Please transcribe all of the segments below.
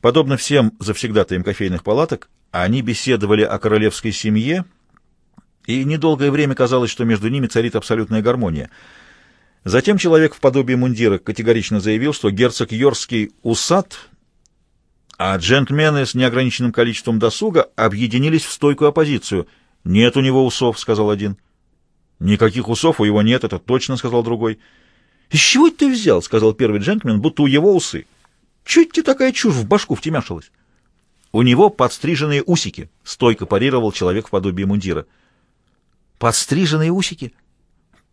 Подобно всем завсегдатаям кофейных палаток, они беседовали о королевской семье, и недолгое время казалось, что между ними царит абсолютная гармония. Затем человек в подобии мундира категорично заявил, что герцог Йорский усат, а джентльмены с неограниченным количеством досуга объединились в стойкую оппозицию. «Нет у него усов», — сказал один. «Никаких усов у него нет, это точно», — сказал другой. «Из чего ты взял?» — сказал первый джентльмен, будто у его усы. «Чуть тебе такая чушь в башку втемяшилась?» «У него подстриженные усики», — стойко парировал человек в подобии мундира. «Подстриженные усики?»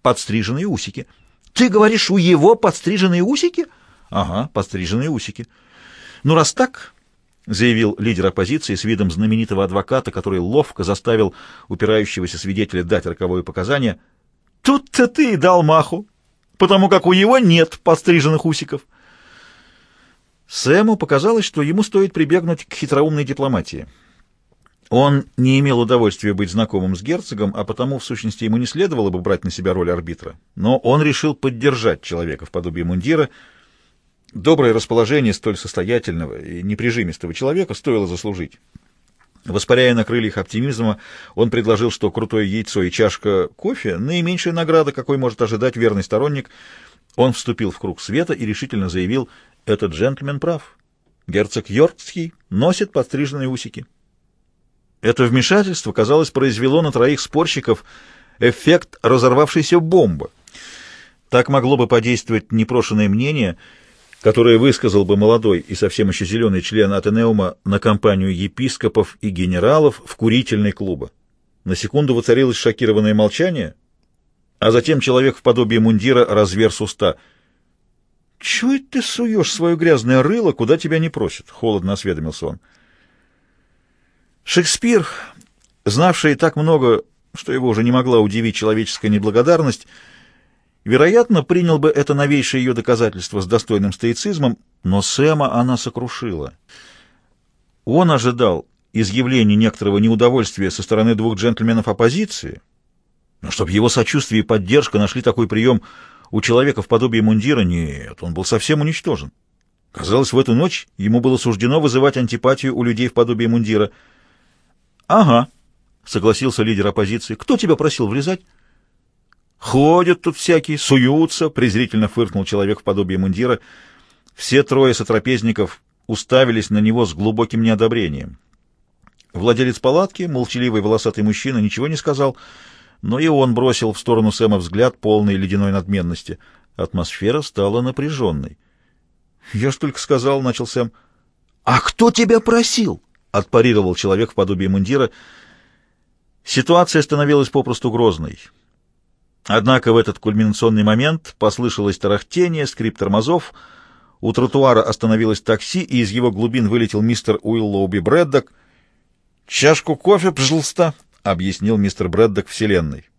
«Подстриженные усики». «Ты говоришь, у его подстриженные усики?» «Ага, подстриженные усики». «Ну, раз так, — заявил лидер оппозиции с видом знаменитого адвоката, который ловко заставил упирающегося свидетеля дать роковое показание, — тут-то ты и дал маху, потому как у него нет подстриженных усиков». Сэму показалось, что ему стоит прибегнуть к хитроумной дипломатии. Он не имел удовольствия быть знакомым с герцогом, а потому, в сущности, ему не следовало бы брать на себя роль арбитра. Но он решил поддержать человека в подобии мундира. Доброе расположение столь состоятельного и неприжимистого человека стоило заслужить. Воспаряя на крыльях оптимизма, он предложил, что крутое яйцо и чашка кофе — наименьшая награда, какой может ожидать верный сторонник. Он вступил в круг света и решительно заявил — этот джентльмен прав. Герцог Йоркский носит подстриженные усики. Это вмешательство, казалось, произвело на троих спорщиков эффект разорвавшейся бомбы. Так могло бы подействовать непрошенное мнение, которое высказал бы молодой и совсем еще зеленый член Атенеума на компанию епископов и генералов в курительной клуба. На секунду воцарилось шокированное молчание, а затем человек в подобии мундира разверз уста — «Чего ты суешь свое грязное рыло, куда тебя не просят?» — холодно осведомился он. Шекспир, знавший так много, что его уже не могла удивить человеческая неблагодарность, вероятно, принял бы это новейшее ее доказательство с достойным стоицизмом, но Сэма она сокрушила. Он ожидал изъявления некоторого неудовольствия со стороны двух джентльменов оппозиции, но чтобы его сочувствие и поддержка нашли такой прием — у человека в подобии мундира нет, он был совсем уничтожен. Казалось, в эту ночь ему было суждено вызывать антипатию у людей в подобии мундира. «Ага», — согласился лидер оппозиции. «Кто тебя просил влезать?» «Ходят тут всякие, суются», — презрительно фыркнул человек в подобии мундира. Все трое сотрапезников уставились на него с глубоким неодобрением. Владелец палатки, молчаливый волосатый мужчина, ничего не сказал, — но и он бросил в сторону Сэма взгляд полный ледяной надменности. Атмосфера стала напряженной. «Я ж только сказал», — начал Сэм. «А кто тебя просил?» — отпарировал человек в подобии мундира. Ситуация становилась попросту грозной. Однако в этот кульминационный момент послышалось тарахтение, скрип тормозов, у тротуара остановилось такси, и из его глубин вылетел мистер Уиллоуби Брэддок. «Чашку кофе, пожалуйста!» Объяснил мистер Брэддок Вселенной.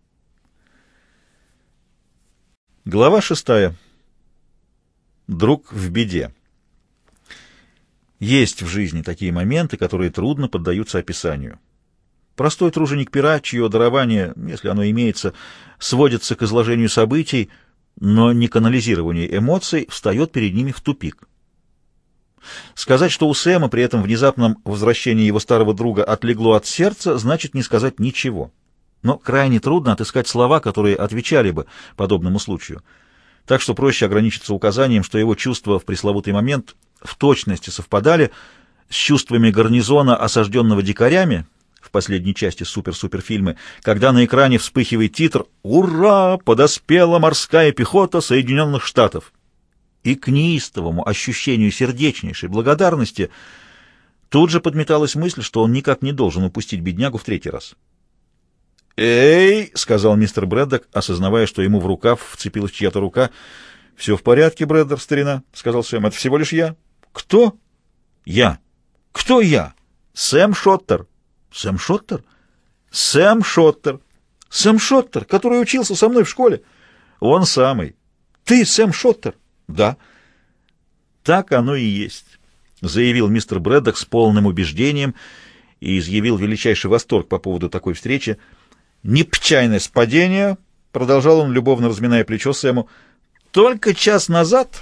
Глава шестая. Друг в беде. Есть в жизни такие моменты, которые трудно поддаются описанию. Простой труженик пера, чье дарование, если оно имеется, сводится к изложению событий, но не к анализированию эмоций, встает перед ними в тупик. Сказать, что у Сэма при этом внезапном возвращении его старого друга отлегло от сердца, значит не сказать ничего. Но крайне трудно отыскать слова, которые отвечали бы подобному случаю. Так что проще ограничиться указанием, что его чувства в пресловутый момент в точности совпадали с чувствами гарнизона, осажденного дикарями, в последней части супер-супер-фильмы, когда на экране вспыхивает титр «Ура! Подоспела морская пехота Соединенных Штатов!» И к неистовому ощущению сердечнейшей благодарности тут же подметалась мысль, что он никак не должен упустить беднягу в третий раз. «Эй!» — сказал мистер Брэддок, осознавая, что ему в рукав вцепилась чья-то рука. «Все в порядке, Брэддер, старина», — сказал Сэм. «Это всего лишь я». «Кто?» «Я». «Кто я?» «Сэм Шоттер». «Сэм Шоттер?» «Сэм Шоттер». «Сэм Шоттер, который учился со мной в школе». «Он самый». «Ты Сэм Шоттер?» Да. Так оно и есть, заявил мистер Брэддок с полным убеждением и изъявил величайший восторг по поводу такой встречи. Непчайное спадение, продолжал он, любовно разминая плечо Сэму, только час назад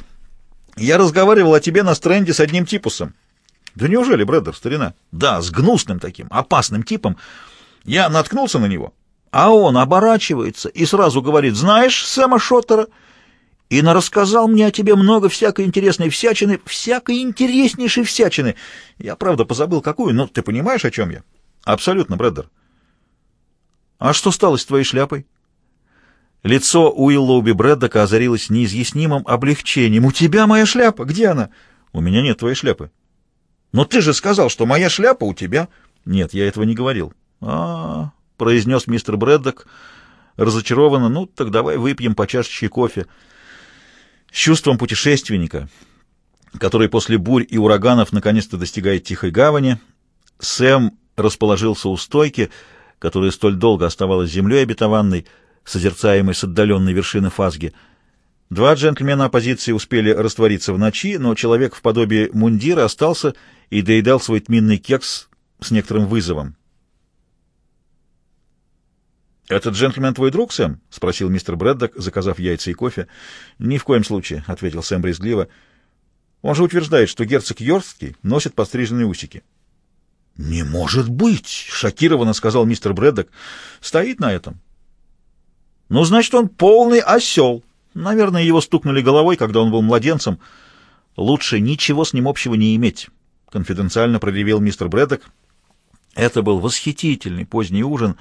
я разговаривал о тебе на стренде с одним типусом. Да неужели, Брэддер, старина? Да, с гнусным таким, опасным типом. Я наткнулся на него, а он оборачивается и сразу говорит, знаешь Сэма Шоттера? И рассказал мне о тебе много всякой интересной всячины, всякой интереснейшей всячины. Я, правда, позабыл какую, но ты понимаешь, о чем я? Абсолютно, Брэддер. А что стало с твоей шляпой? Лицо Уиллоуби Брэддока озарилось неизъяснимым облегчением. «У тебя моя шляпа! Где она?» «У меня нет твоей шляпы». «Но ты же сказал, что моя шляпа у тебя!» «Нет, я этого не говорил». «А-а-а», произнес мистер Брэддок разочарованно. «Ну, так давай выпьем по чашечке кофе». С чувством путешественника, который после бурь и ураганов наконец-то достигает тихой гавани, Сэм расположился у стойки, которая столь долго оставалась землей обетованной, созерцаемой с отдаленной вершины фазги. Два джентльмена оппозиции успели раствориться в ночи, но человек в подобии мундира остался и доедал свой тминный кекс с некоторым вызовом. «Этот джентльмен твой друг, Сэм?» — спросил мистер Брэддок, заказав яйца и кофе. «Ни в коем случае», — ответил Сэм брезгливо. «Он же утверждает, что герцог Йоркский носит подстриженные усики». «Не может быть!» — шокированно сказал мистер Брэддок. «Стоит на этом». «Ну, значит, он полный осел. Наверное, его стукнули головой, когда он был младенцем. Лучше ничего с ним общего не иметь», — конфиденциально проревел мистер Брэддок. Это был восхитительный поздний ужин.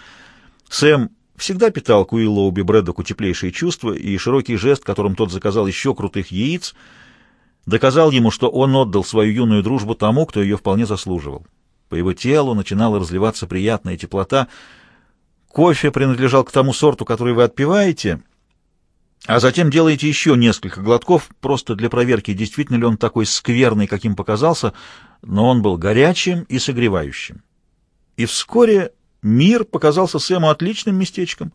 Сэм всегда питал к Уиллоуби Брэддоку теплейшие чувства, и широкий жест, которым тот заказал еще крутых яиц, доказал ему, что он отдал свою юную дружбу тому, кто ее вполне заслуживал. По его телу начинала разливаться приятная теплота. Кофе принадлежал к тому сорту, который вы отпиваете, а затем делаете еще несколько глотков, просто для проверки, действительно ли он такой скверный, каким показался, но он был горячим и согревающим. И вскоре мир показался Сэму отличным местечком.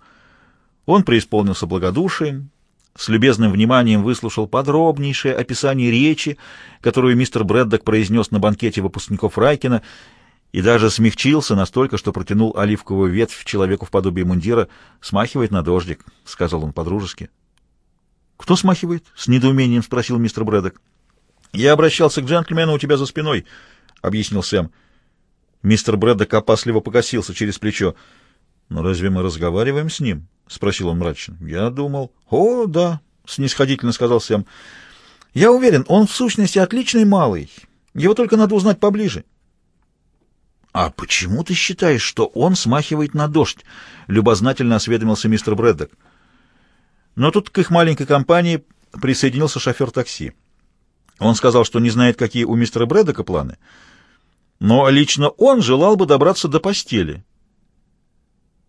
Он преисполнился благодушием, с любезным вниманием выслушал подробнейшее описание речи, которую мистер Брэддок произнес на банкете выпускников Райкина, и даже смягчился настолько, что протянул оливковую ветвь человеку в подобии мундира. «Смахивает на дождик», — сказал он подружески. «Кто смахивает?» — с недоумением спросил мистер Брэддок. «Я обращался к джентльмену у тебя за спиной», — объяснил Сэм. Мистер Брэддок опасливо покосился через плечо. «Но разве мы разговариваем с ним?» — спросил он мрачно. «Я думал...» «О, да», — снисходительно сказал Сэм. «Я уверен, он в сущности отличный малый. Его только надо узнать поближе». «А почему ты считаешь, что он смахивает на дождь?» — любознательно осведомился мистер Брэддок. Но тут к их маленькой компании присоединился шофер такси. Он сказал, что не знает, какие у мистера Брэддока планы, но лично он желал бы добраться до постели